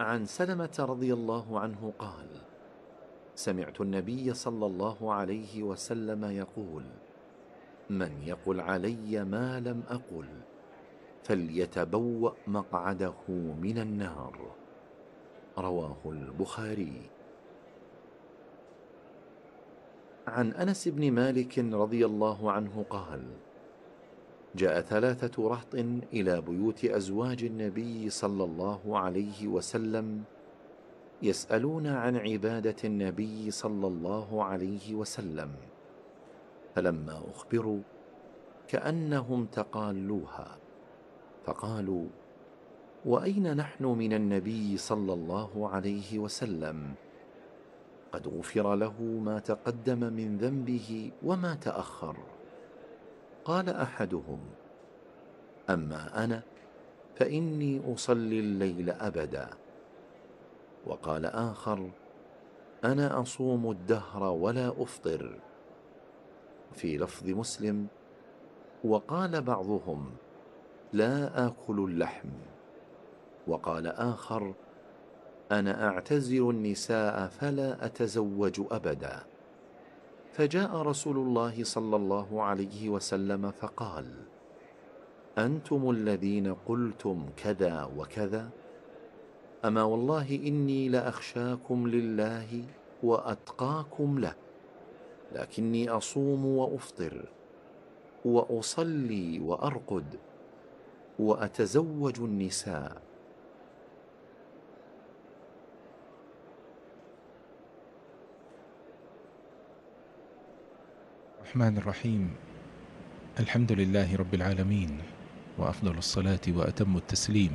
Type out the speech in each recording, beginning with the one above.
عن سلمة رضي الله عنه قال سمعت النبي صلى الله عليه وسلم يقول من يقل علي ما لم أقل فليتبوأ مقعده من النار رواه البخاري. عن أنس بن مالك رضي الله عنه قال جاء ثلاثة رهط إلى بيوت أزواج النبي صلى الله عليه وسلم يسألون عن عبادة النبي صلى الله عليه وسلم فلما أخبروا كأنهم تقالوها فقالوا وأين نحن من النبي صلى الله عليه وسلم؟ قد غفر له ما تقدم من ذنبه وما تأخر. قال أحدهم أما أنا فإني أصلي الليل أبدا. وقال آخر أنا أصوم الدهر ولا أفطر. في لفظ مسلم وقال بعضهم لا آكل اللحم. وقال آخر أنا أعتزل النساء فلا أتزوج أبدا. فجاء رسول الله صلى الله عليه وسلم فقال أنتم الذين قلتم كذا وكذا؟ أما والله إني لأخشاكم لله وأتقاكم له لكني أصوم وأفطر وأصلي وأرقد وأتزوج النساء. الرحمن الرحيم. الحمد لله رب العالمين وأفضل الصلاة وأتم التسليم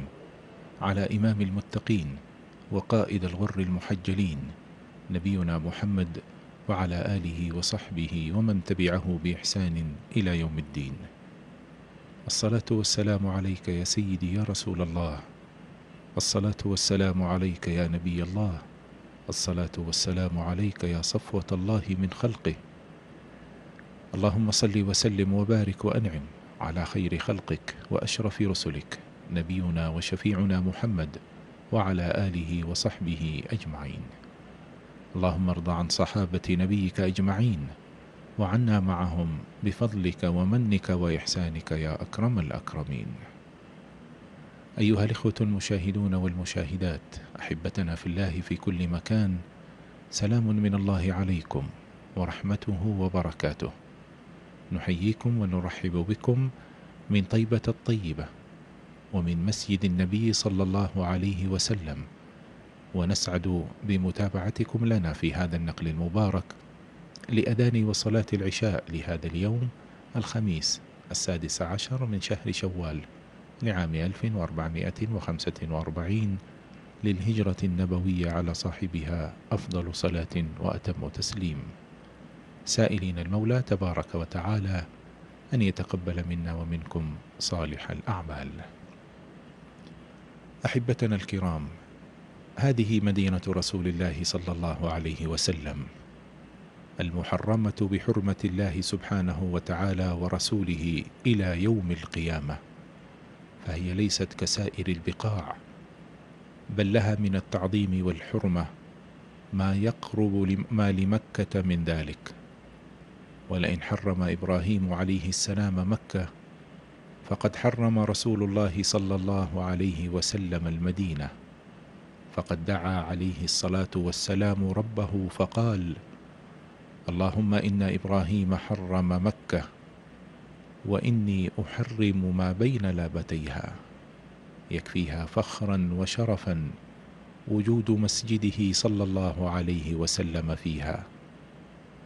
على إمام المتقين وقائد الغر المحجلين نبينا محمد وعلى آله وصحبه ومن تبعه بإحسان إلى يوم الدين. الصلاة والسلام عليك يا سيدي يا رسول الله. الصلاة والسلام عليك يا نبي الله. الصلاة والسلام عليك يا صفوة الله من خلقه. اللهم صل وسلم وبارك وأنعم على خير خلقك وأشرف رسلك نبينا وشفيعنا محمد وعلى آله وصحبه أجمعين. اللهم ارض عن صحابة نبيك أجمعين وعنا معهم بفضلك ومنك وإحسانك يا أكرم الأكرمين. أيها الإخوة المشاهدون والمشاهدات أحبتنا في الله في كل مكان سلام من الله عليكم ورحمته وبركاته. نحييكم ونرحب بكم من طيبة الطيبة ومن مسجد النبي صلى الله عليه وسلم ونسعد بمتابعتكم لنا في هذا النقل المبارك لأذان وصلاة العشاء لهذا اليوم الخميس السادس عشر من شهر شوال لعام 1445 للهجرة النبوية على صاحبها أفضل صلاة وأتم تسليم. سائلين المولى تبارك وتعالى أن يتقبل منا ومنكم صالح الأعمال. أحبتنا الكرام هذه مدينة رسول الله صلى الله عليه وسلم المحرمة بحرمة الله سبحانه وتعالى ورسوله إلى يوم القيامة فهي ليست كسائر البقاع بل لها من التعظيم والحرمة ما يقرب ما لمكة من ذلك. ولئن حرم إبراهيم عليه السلام مكة فقد حرم رسول الله صلى الله عليه وسلم المدينة. فقد دعا عليه الصلاة والسلام ربه فقال اللهم إن إبراهيم حرم مكة وإني أحرم ما بين لابتيها. يكفيها فخرا وشرفا وجود مسجده صلى الله عليه وسلم فيها.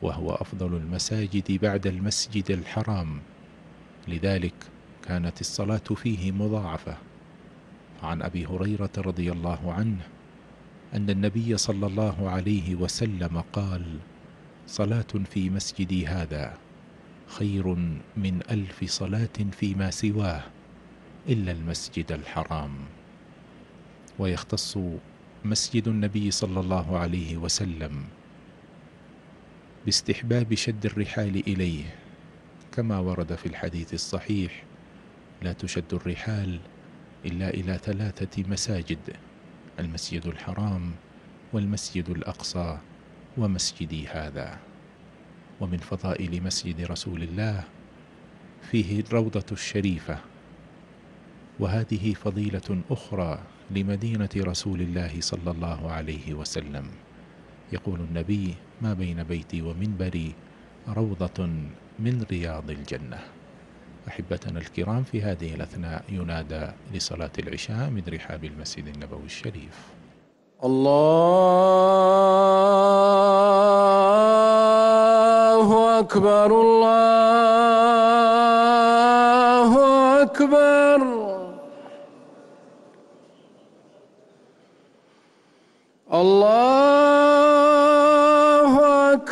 وهو أفضل المساجد بعد المسجد الحرام. لذلك كانت الصلاة فيه مضاعفة. عن أبي هريرة رضي الله عنه أن النبي صلى الله عليه وسلم قال صلاة في مسجدي هذا خير من ألف صلاة فيما سواه إلا المسجد الحرام. ويختص مسجد النبي صلى الله عليه وسلم باستحباب شد الرحال إليه. كما ورد في الحديث الصحيح لا تشد الرحال إلا إلى ثلاثة مساجد المسجد الحرام والمسجد الأقصى ومسجدي هذا. ومن فضائل مسجد رسول الله فيه الروضة الشريفة. وهذه فضيلة أخرى لمدينة رسول الله صلى الله عليه وسلم. يقول النبي ما بين بيتي ومنبري روضة من رياض الجنة. أحبتنا الكرام في هذه الأثناء ينادى لصلاة العشاء من رحاب المسجد النبوي الشريف. الله أكبر الله أكبر الله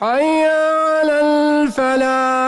حي على الفلاح.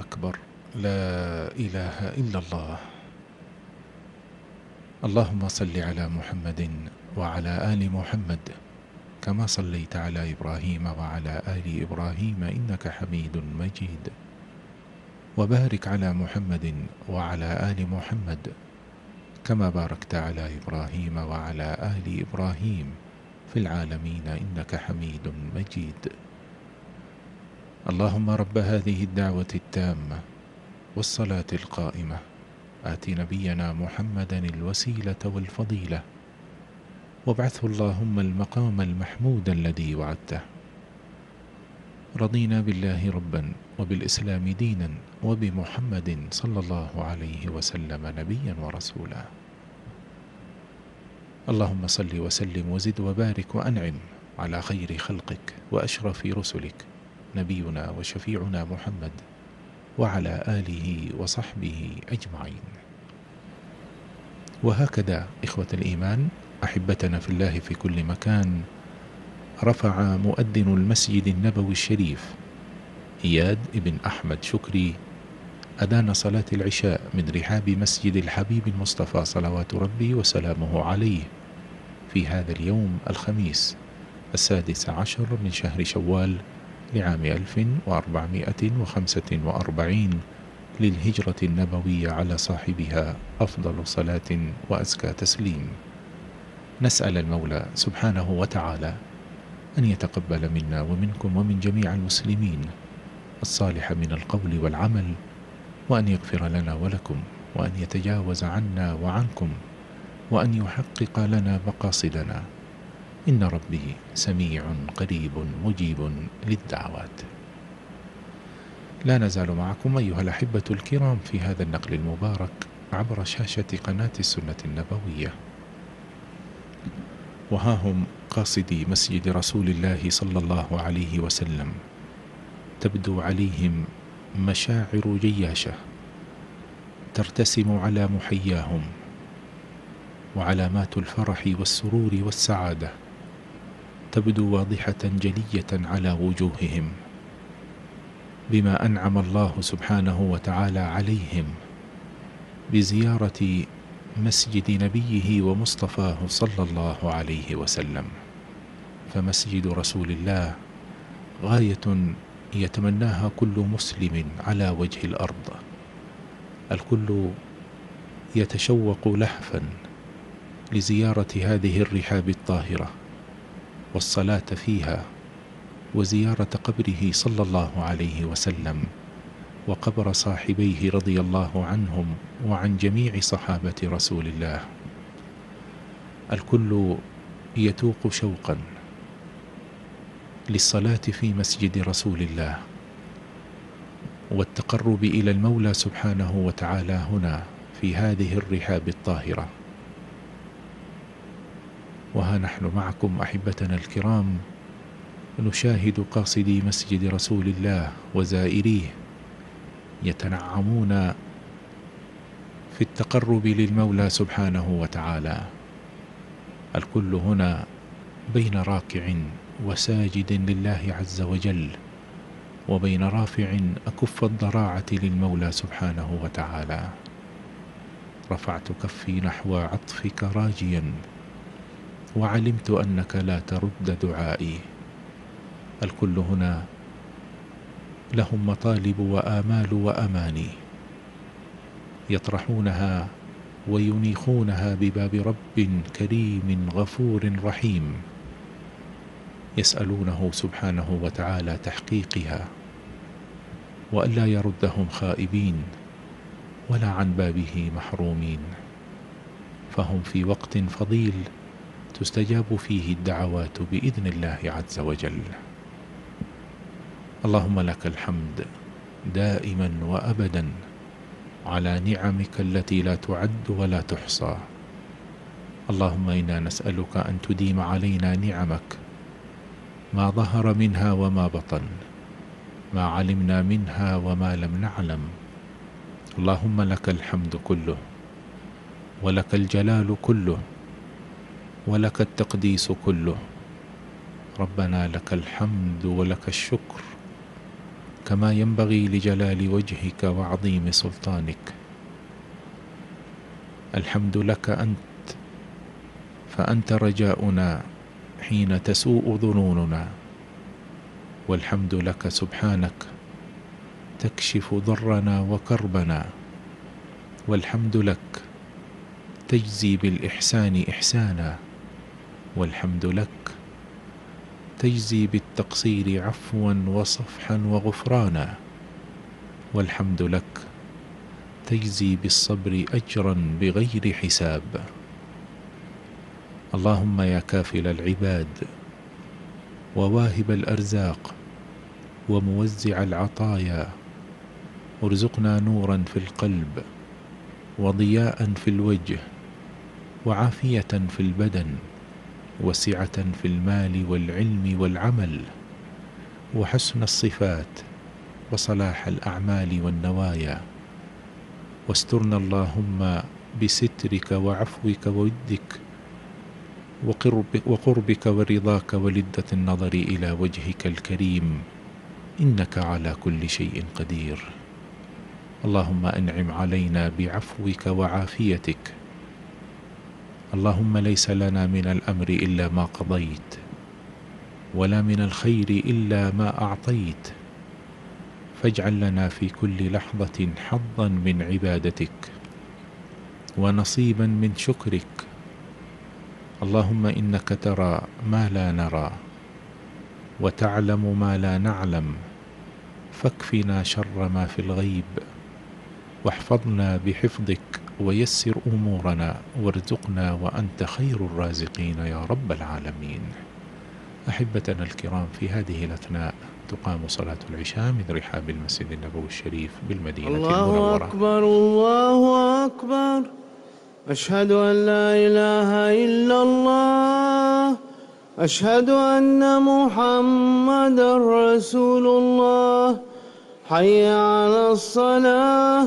أكبر. لا إله إلا الله. اللهم صل على محمد وعلى آل محمد كما صليت على إبراهيم وعلى آل إبراهيم إنك حميد مجيد. وبارك على محمد وعلى آل محمد كما باركت على إبراهيم وعلى آل إبراهيم في العالمين إنك حميد مجيد. اللهم رب هذه الدعوة التامة والصلاة القائمة. آت نبينا محمدا الوسيلة والفضيلة. وابعثه اللهم المقام المحمود الذي وعدته. رضينا بالله ربا وبالإسلام دينا وبمحمد صلى الله عليه وسلم نبيا ورسولا. اللهم صل وسلم وزد وبارك وأنعم على خير خلقك وأشرف رسلك. نبينا وشفيعنا محمد وعلى آله وصحبه أجمعين. وهكذا إخوة الإيمان أحبتنا في الله في كل مكان رفع مؤذن المسجد النبوي الشريف إياد بن أحمد شكري أذان صلاة العشاء من رحاب مسجد الحبيب المصطفى صلوات ربي وسلامه عليه في هذا اليوم الخميس السادس عشر من شهر شوال لعام 1445 للهجرة النبوية على صاحبها أفضل صلاة وأزكى تسليم. نسأل المولى سبحانه وتعالى أن يتقبل منا ومنكم ومن جميع المسلمين الصالح من القول والعمل وأن يغفر لنا ولكم وأن يتجاوز عنا وعنكم وأن يحقق لنا مقاصدنا. إن ربي سميع قريب مجيب للدعوات. لا نزال معكم أيها الأحبة الكرام في هذا النقل المبارك عبر شاشة قناة السنة النبوية. وها هم قاصدي مسجد رسول الله صلى الله عليه وسلم. تبدو عليهم مشاعر جياشة ترتسم على محياهم وعلامات الفرح والسرور والسعادة. تبدو واضحة جلية على وجوههم بما أنعم الله سبحانه وتعالى عليهم بزيارة مسجد نبيه ومصطفاه صلى الله عليه وسلم. فمسجد رسول الله غاية يتمناها كل مسلم على وجه الأرض. الكل يتشوق لهفا لزيارة هذه الرحاب الطاهرة. والصلاة فيها وزيارة قبره صلى الله عليه وسلم وقبر صاحبيه رضي الله عنهم وعن جميع صحابة رسول الله. الكل يتوق شوقا للصلاة في مسجد رسول الله والتقرب إلى المولى سبحانه وتعالى هنا في هذه الرحاب الطاهرة. وها نحن معكم أحبتنا الكرام نشاهد قاصدي مسجد رسول الله وزائريه يتنعمون في التقرب للمولى سبحانه وتعالى. الكل هنا بين راكع وساجد لله عز وجل وبين رافع أكف الضراعة للمولى سبحانه وتعالى. رفعت كفي نحو عطفك راجيا. وعلمت أنك لا ترد دعائي. الكل هنا لهم مطالب وآمال وأماني. يطرحونها وينيخونها بباب رب كريم غفور رحيم. يسألونه سبحانه وتعالى تحقيقها. وألا يردهم خائبين ولا عن بابه محرومين. فهم في وقت فضيل تستجاب فيه الدعوات بإذن الله عز وجل. اللهم لك الحمد دائما وأبدا على نعمك التي لا تعد ولا تحصى. اللهم إنا نسألك أن تديم علينا نعمك ما ظهر منها وما بطن ما علمنا منها وما لم نعلم. اللهم لك الحمد كله ولك الجلال كله ولك التقديس كله. ربنا لك الحمد ولك الشكر كما ينبغي لجلال وجهك وعظيم سلطانك. الحمد لك أنت فأنت رجاؤنا حين تسوء ظنوننا. والحمد لك سبحانك تكشف ضرنا وكربنا. والحمد لك تجزي بالإحسان إحسانا. والحمد لك. تجزي بالتقصير عفوا وصفحا وغفرانا. والحمد لك. تجزي بالصبر اجرا بغير حساب. اللهم يا كافل العباد وواهب الأرزاق وموزع العطايا. ارزقنا نورا في القلب وضياء في الوجه وعافية في البدن. وسعة في المال والعلم والعمل وحسن الصفات وصلاح الأعمال والنوايا. واسترنا اللهم بسترك وعفوك وودك وقرب وقربك ورضاك ولذة النظر إلى وجهك الكريم. إنك على كل شيء قدير. اللهم أنعم علينا بعفوك وعافيتك. اللهم ليس لنا من الأمر إلا ما قضيت ولا من الخير إلا ما أعطيت. فاجعل لنا في كل لحظة حظا من عبادتك ونصيبا من شكرك. اللهم إنك ترى ما لا نرى وتعلم ما لا نعلم. فاكفنا شر ما في الغيب واحفظنا بحفظك. ويسر أمورنا وارزقنا وأنت خير الرازقين يا رب العالمين. أحبتنا الكرام في هذه الأثناء تقام صلاة العشاء من رحاب المسجد النبوي الشريف بالمدينة الله المنورة. أكبر الله أكبر. أشهد أن لا إله إلا الله. أشهد أن محمد رسول الله. حي على الصلاة.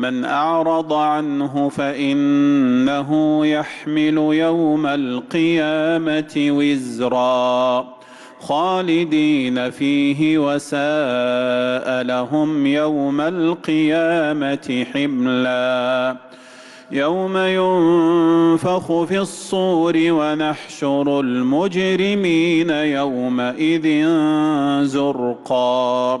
من أعرض عنه فإنه يحمل يوم القيامة وزرا خالدين فيه وساء لهم يوم القيامة حملا يوم ينفخ في الصور ونحشر المجرمين يومئذ زرقا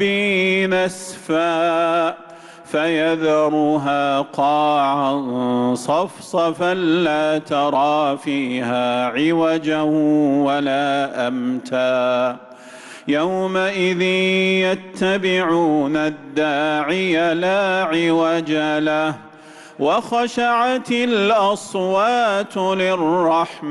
ربي نسفا فيذرها قاعا صفصفا لا ترى فيها عوجا ولا أمتا يومئذ يتبعون الداعي لا عوج له وخشعت الأصوات للرحمن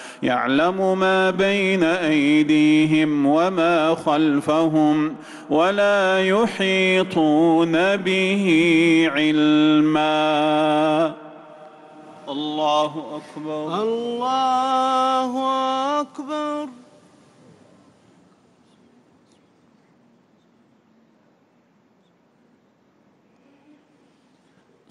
يعلم ما بين أيديهم وما خلفهم ولا يحيطون به علما. الله أكبر. الله أكبر.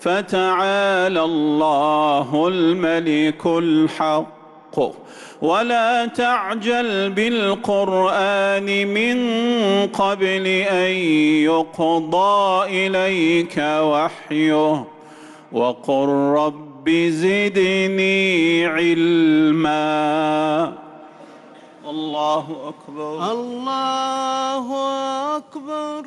فتعالى الله الملك الحق. ولا تعجل بالقرآن من قبل أن يقضى إليك وحيه. وقل رب زدني علما. الله أكبر. الله أكبر.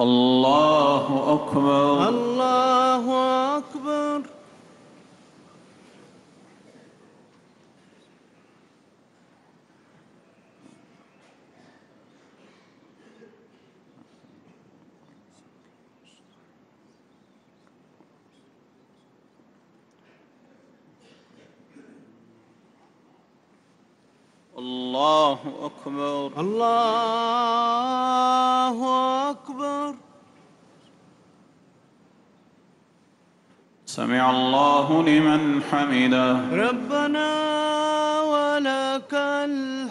الله أكبر. الله أكبر الله أكبر الله أكبر سمع الله لمن حمده ربنا ولك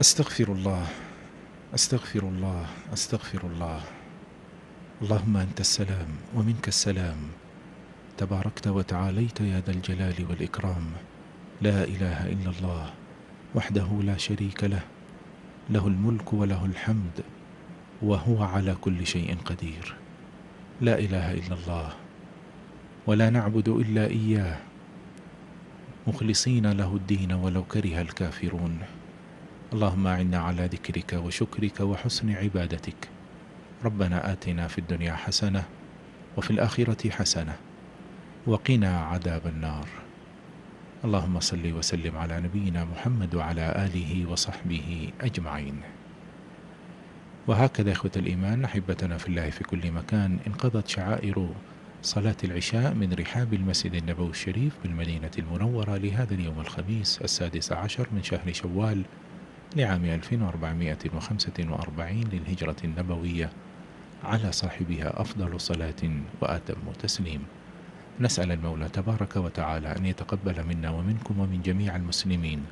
أستغفر الله أستغفر الله أستغفر الله. اللهم أنت السلام ومنك السلام. تباركت وتعاليت يا ذا الجلال والإكرام. لا إله إلا الله وحده لا شريك له له الملك وله الحمد وهو على كل شيء قدير. لا إله إلا الله ولا نعبد إلا إياه. مخلصين له الدين ولو كره الكافرون. اللهم اعنا على ذكرك وشكرك وحسن عبادتك. ربنا آتنا في الدنيا حسنة وفي الآخرة حسنة وقنا عذاب النار. اللهم صل وسلم على نبينا محمد وعلى آله وصحبه أجمعين. وهكذا إخوة الإيمان أحبتنا في الله في كل مكان انقضت شعائر صلاة العشاء من رحاب المسجد النبوي الشريف بالمدينة المنورة لهذا اليوم الخميس السادس عشر من شهر شوال لعام 1445 للهجرة النبوية على صاحبها أفضل صلاة وأتم تسليم. نسأل المولى تبارك وتعالى أن يتقبل منا ومنكم ومن جميع المسلمين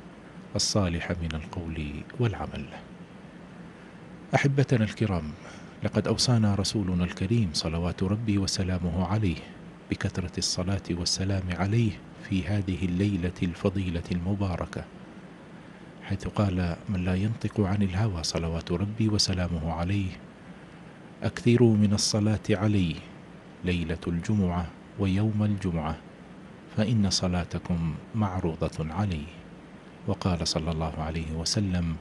الصالح من القول والعمل. أحبتنا الكرام لقد أوصانا رسولنا الكريم صلوات ربي وسلامه عليه بكثرة الصلاة والسلام عليه في هذه الليلة الفضيلة المباركة. حيث قال من لا ينطق عن الهوى صلوات ربي وسلامه عليه أكثروا من الصلاة عليه ليلة الجمعة ويوم الجمعة فإن صلاتكم معروضة عليه. وقال صلى الله عليه وسلم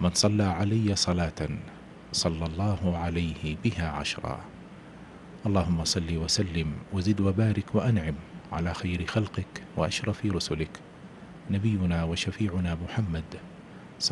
من صلى علي صلاة صلى الله عليه بها عشرا. اللهم صل وسلم وزد وبارك وأنعم على خير خلقك وأشرف رسلك. نبينا وشفيعنا محمد.